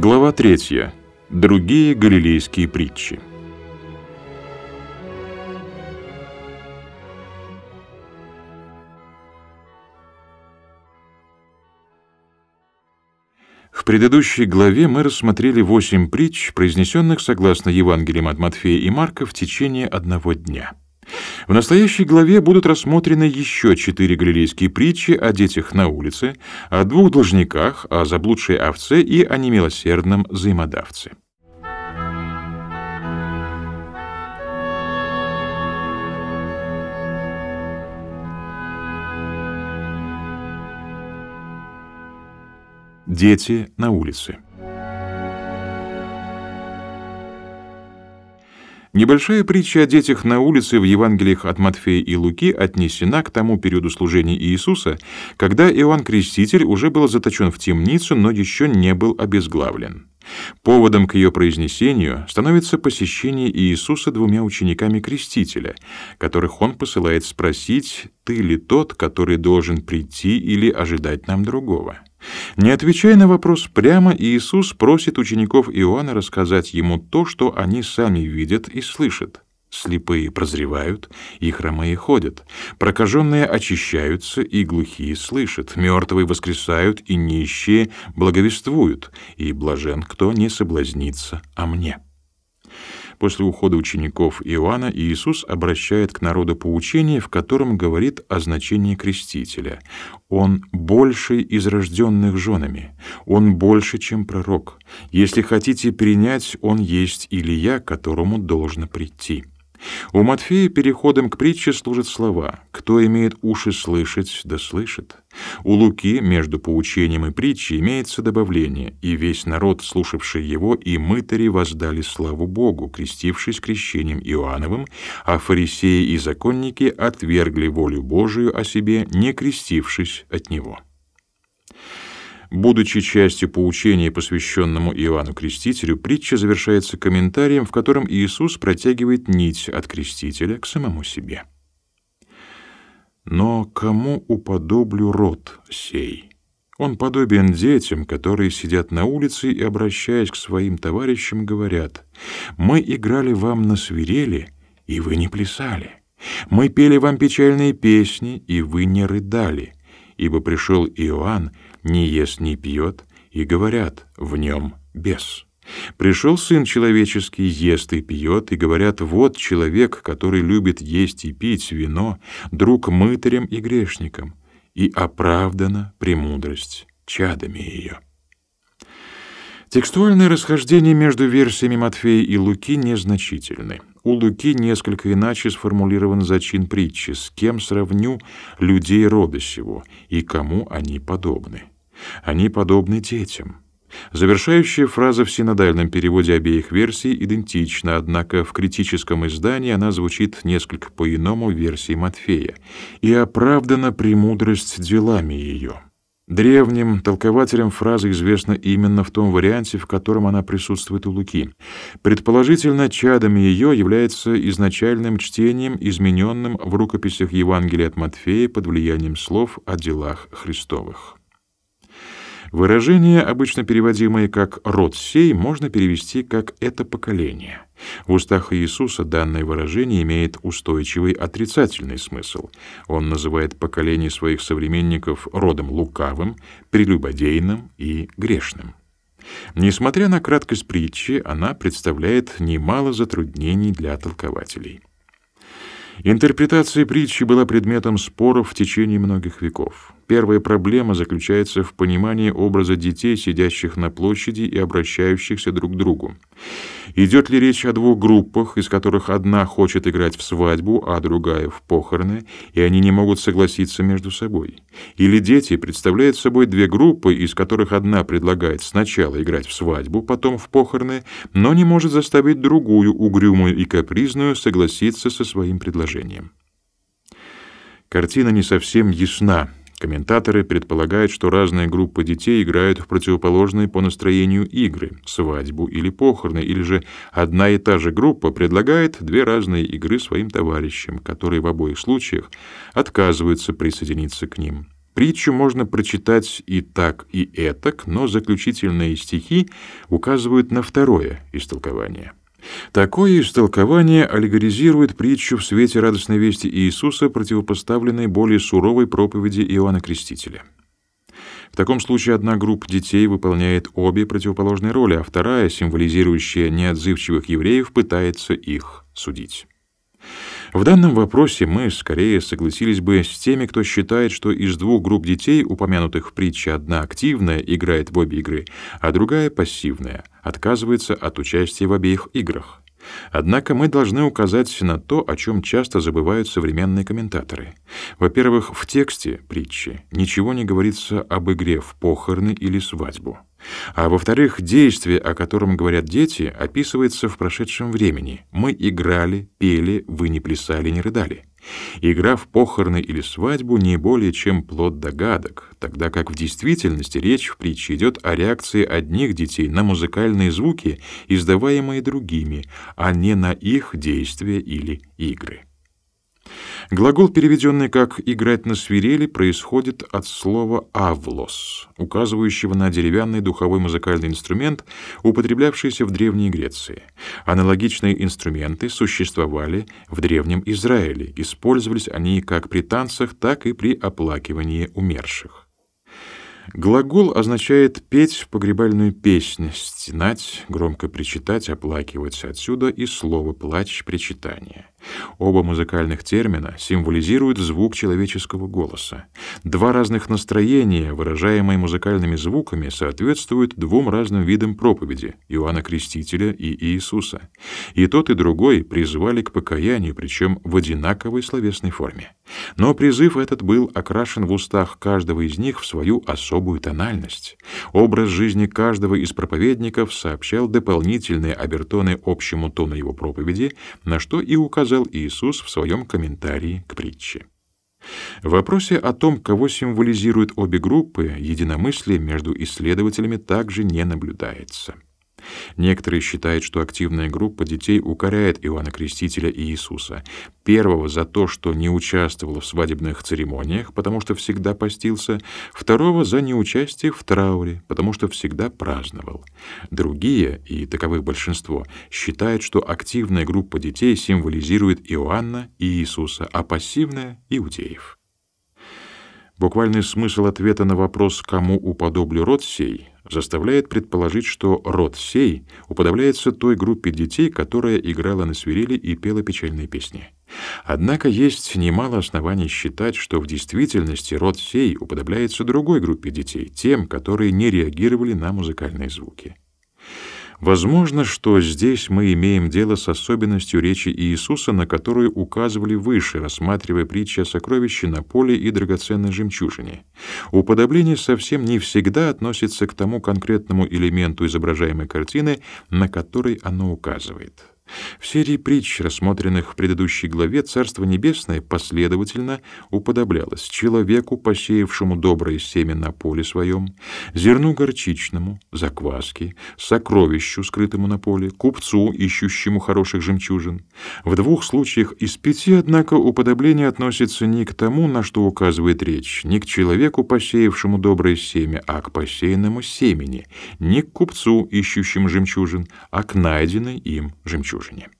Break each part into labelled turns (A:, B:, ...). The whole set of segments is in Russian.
A: Глава 3. Другие галилейские притчи. В предыдущей главе мы рассмотрели восемь притч, произнесенных согласно Евангелиям от Матфея и Марка в течение одного дня. В настоящей главе будут рассмотрены еще четыре галилейские притчи о детях на улице, о двух должниках, о заблудшей овце и о немилосердном взаимодавце. Дети на улице. Небольшая притча о детях на улице в Евангелиях от Матфея и Луки отнесена к тому периоду служения Иисуса, когда Иоанн Креститель уже был заточен в темницу, но еще не был обезглавлен. Поводом к ее произнесению становится посещение Иисуса двумя учениками Крестителя, которых он посылает спросить, «Ты ли тот, который должен прийти или ожидать нам другого?» Не отвечая на вопрос прямо, Иисус просит учеников Иоанна рассказать ему то, что они сами видят и слышат. Слепые прозревают, и хромые ходят, прокаженные очищаются, и глухие слышат, мертвые воскресают, и нищие благовествуют, и блажен, кто не соблазнится о мне». После ухода учеников Иоанна Иисус обращает к народу поучение, в котором говорит о значении крестителя. Он больше из рожденных женами, он больше, чем пророк. Если хотите принять, он есть Илия, которому должно прийти. У Матфея переходом к притче служат слова «Кто имеет уши слышать, да слышит». У Луки между поучением и притчей имеется добавление «И весь народ, слушавший его, и мытари воздали славу Богу, крестившись крещением Иоанновым, а фарисеи и законники отвергли волю Божию о себе, не крестившись от него». Будучи частью поучения, посвященному Иоанну Крестителю, притча завершается комментарием, в котором Иисус протягивает нить от Крестителя к самому себе. «Но кому уподоблю род сей? Он подобен детям, которые сидят на улице и, обращаясь к своим товарищам, говорят, «Мы играли вам на свирели, и вы не плясали. Мы пели вам печальные песни, и вы не рыдали, ибо пришел Иоанн, не ест, не пьет, и говорят, в нем бес. Пришел Сын Человеческий, ест и пьет, и говорят, вот человек, который любит есть и пить вино, друг мытарям и грешникам, и оправдана премудрость чадами ее. Текстуальные расхождения между версиями Матфея и Луки незначительны. У Луки несколько иначе сформулирован зачин притчи «С кем сравню людей рода сего, и кому они подобны?» Они подобны детям. Завершающая фраза в синодальном переводе обеих версий идентична, однако в критическом издании она звучит несколько по-иному версии Матфея и оправдана премудрость делами ее. Древним толкователям фраза известна именно в том варианте, в котором она присутствует у Луки. Предположительно, чадами ее является изначальным чтением, измененным в рукописях Евангелия от Матфея под влиянием слов о делах Христовых. Выражение, обычно переводимое как «род сей», можно перевести как «это поколение». В устах Иисуса данное выражение имеет устойчивый отрицательный смысл. Он называет поколение своих современников родом лукавым, прелюбодейным и грешным. Несмотря на краткость притчи, она представляет немало затруднений для толкователей. Интерпретация притчи была предметом споров в течение многих веков. Первая проблема заключается в понимании образа детей, сидящих на площади и обращающихся друг к другу. Идет ли речь о двух группах, из которых одна хочет играть в свадьбу, а другая в похороны, и они не могут согласиться между собой? Или дети представляют собой две группы, из которых одна предлагает сначала играть в свадьбу, потом в похороны, но не может заставить другую, угрюмую и капризную, согласиться со своим предложением? Картина не совсем ясна, Комментаторы предполагают, что разные группы детей играют в противоположные по настроению игры, свадьбу или похороны, или же одна и та же группа предлагает две разные игры своим товарищам, которые в обоих случаях отказываются присоединиться к ним. Притчу можно прочитать и так, и этак, но заключительные стихи указывают на второе истолкование. Такое истолкование аллегоризирует притчу в свете радостной вести Иисуса, противопоставленной более суровой проповеди Иоанна Крестителя. В таком случае одна группа детей выполняет обе противоположные роли, а вторая, символизирующая неотзывчивых евреев, пытается их судить. В данном вопросе мы скорее согласились бы с теми, кто считает, что из двух групп детей, упомянутых в притче, одна активная играет в обе игры, а другая пассивная, отказывается от участия в обеих играх. Однако мы должны указать на то, о чем часто забывают современные комментаторы. Во-первых, в тексте притчи ничего не говорится об игре в похороны или свадьбу. А во-вторых, действие, о котором говорят дети, описывается в прошедшем времени. Мы играли, пели, вы не плясали, не рыдали. Игра в похороны или свадьбу не более чем плод догадок, тогда как в действительности речь в притче идет о реакции одних детей на музыкальные звуки, издаваемые другими, а не на их действия или игры. Глагол, переведенный как «играть на свирели», происходит от слова «авлос», указывающего на деревянный духовой музыкальный инструмент, употреблявшийся в Древней Греции. Аналогичные инструменты существовали в Древнем Израиле, использовались они как при танцах, так и при оплакивании умерших. Глагол означает петь погребальную песнь, стенать, громко причитать, оплакивать. Отсюда и слово плач, причитание. Оба музыкальных термина символизируют звук человеческого голоса. Два разных настроения, выражаемые музыкальными звуками, соответствуют двум разным видам проповеди Иоанна Крестителя и Иисуса. И тот, и другой призывали к покаянию, причем в одинаковой словесной форме. Но призыв этот был окрашен в устах каждого из них в свою особую тональность. Образ жизни каждого из проповедников сообщал дополнительные обертоны общему тону его проповеди, на что и указал Иисус в своем комментарии к притче. В вопросе о том, кого символизируют обе группы, единомыслие между исследователями также не наблюдается. Некоторые считают, что активная группа детей укоряет Иоанна Крестителя и Иисуса. Первого за то, что не участвовал в свадебных церемониях, потому что всегда постился, второго за неучастие в трауре, потому что всегда праздновал. Другие, и таковых большинство, считают, что активная группа детей символизирует Иоанна и Иисуса, а пассивная — иудеев. Буквальный смысл ответа на вопрос «кому уподоблю род сей» заставляет предположить, что род сей уподобляется той группе детей, которая играла на свирели и пела печальные песни. Однако есть немало оснований считать, что в действительности род сей уподобляется другой группе детей, тем, которые не реагировали на музыкальные звуки. Возможно, что здесь мы имеем дело с особенностью речи Иисуса, на которую указывали выше, рассматривая притчи о сокровище на поле и драгоценной жемчужине. Уподобление совсем не всегда относится к тому конкретному элементу изображаемой картины, на который оно указывает. В серии притч, рассмотренных в предыдущей главе, Царство Небесное последовательно уподоблялось человеку, посеявшему доброе семя на поле своем, зерну горчичному, закваске, сокровищу, скрытому на поле, купцу, ищущему хороших жемчужин. В двух случаях из пяти, однако, уподобление относится не к тому, на что указывает речь, не к человеку, посеявшему доброе семя, а к посеянному семени, не к купцу, ищущему жемчужин, а к найденной им жемчужине жемчужине.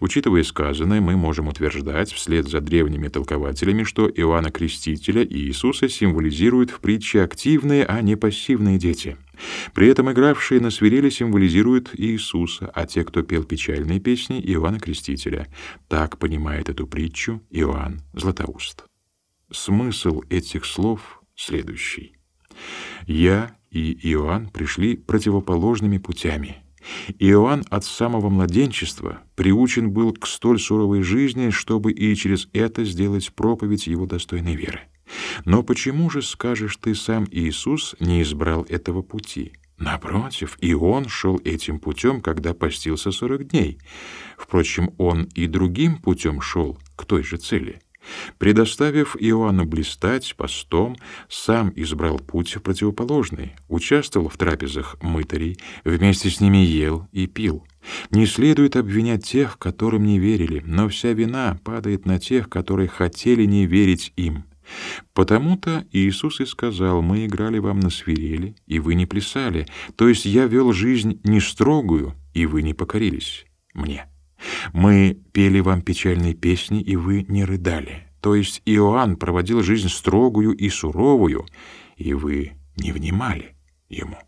A: Учитывая сказанное, мы можем утверждать вслед за древними толкователями, что Иоанна Крестителя и Иисуса символизируют в притче активные, а не пассивные дети. При этом игравшие на свирели символизируют Иисуса, а те, кто пел печальные песни, Иоанна Крестителя. Так понимает эту притчу Иоанн Златоуст. Смысл этих слов следующий. «Я и Иоанн пришли противоположными путями» Иоанн от самого младенчества приучен был к столь суровой жизни, чтобы и через это сделать проповедь его достойной веры. Но почему же, скажешь ты сам, Иисус не избрал этого пути? Напротив, и он шел этим путем, когда постился сорок дней. Впрочем, он и другим путем шел к той же цели — Предоставив Иоанну блистать постом, сам избрал путь противоположный, участвовал в трапезах мытарей, вместе с ними ел и пил. Не следует обвинять тех, которым не верили, но вся вина падает на тех, которые хотели не верить им. Потому-то Иисус и сказал, «Мы играли вам на свирели, и вы не плясали, то есть я вел жизнь не строгую, и вы не покорились мне. Мы пели вам печальные песни, и вы не рыдали, то есть Иоанн проводил жизнь строгую и суровую, и вы не внимали ему».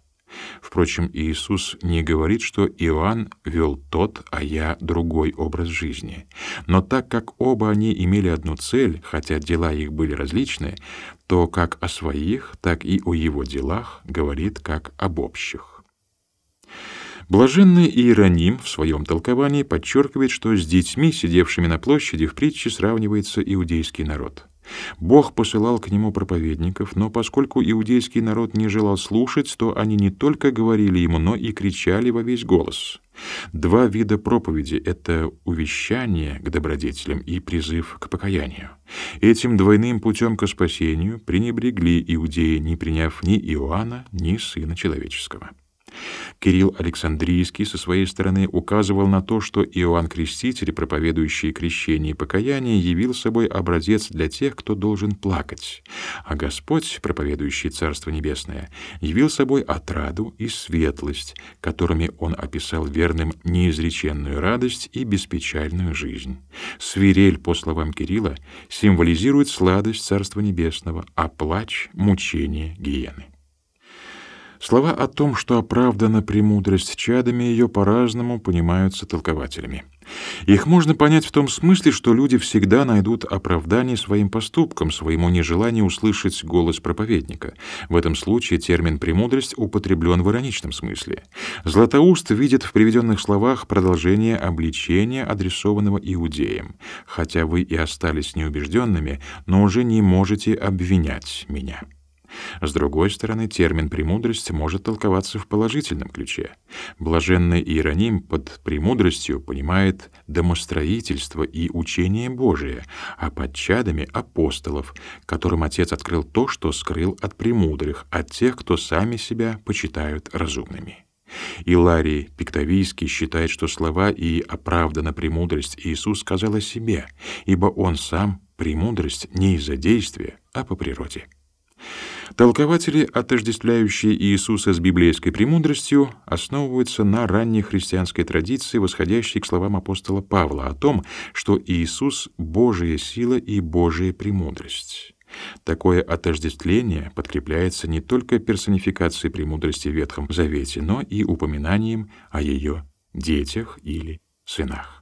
A: Впрочем, Иисус не говорит, что Иоанн вел тот, а я другой образ жизни. Но так как оба они имели одну цель, хотя дела их были различны, то как о своих, так и о его делах говорит как об общих. Блаженный Иероним в своем толковании подчеркивает, что с детьми, сидевшими на площади, в притче сравнивается иудейский народ. Бог посылал к нему проповедников, но поскольку иудейский народ не желал слушать, то они не только говорили ему, но и кричали во весь голос. Два вида проповеди — это увещание к добродетелям и призыв к покаянию. Этим двойным путем к спасению пренебрегли иудеи, не приняв ни Иоанна, ни Сына Человеческого. Кирилл Александрийский со своей стороны указывал на то, что Иоанн Креститель, проповедующий крещение и покаяние, явил собой образец для тех, кто должен плакать, а Господь, проповедующий Царство Небесное, явил собой отраду и светлость, которыми Он описал верным неизреченную радость и беспечальную жизнь. Свирель, по словам Кирилла, символизирует сладость Царства Небесного, а плач — мучение гиены. Слова о том, что оправдана премудрость чадами ее по-разному понимаются толкователями. Их можно понять в том смысле, что люди всегда найдут оправдание своим поступкам, своему нежеланию услышать голос проповедника. В этом случае термин «премудрость» употреблен в ироничном смысле. Златоуст видит в приведенных словах продолжение обличения, адресованного иудеям. «Хотя вы и остались неубежденными, но уже не можете обвинять меня». С другой стороны, термин «премудрость» может толковаться в положительном ключе. Блаженный Иероним под премудростью понимает домостроительство и учение Божие, а под чадами — апостолов, которым Отец открыл то, что скрыл от премудрых, от тех, кто сами себя почитают разумными. Иларий Пиктовийский считает, что слова «и оправдана премудрость» Иисус сказал о себе, ибо Он сам — премудрость не из-за действия, а по природе. Толкователи, отождествляющие Иисуса с библейской премудростью, основываются на ранней христианской традиции, восходящей к словам апостола Павла о том, что Иисус — Божия сила и Божия премудрость. Такое отождествление подкрепляется не только персонификацией премудрости в Ветхом Завете, но и упоминанием о ее детях или сынах.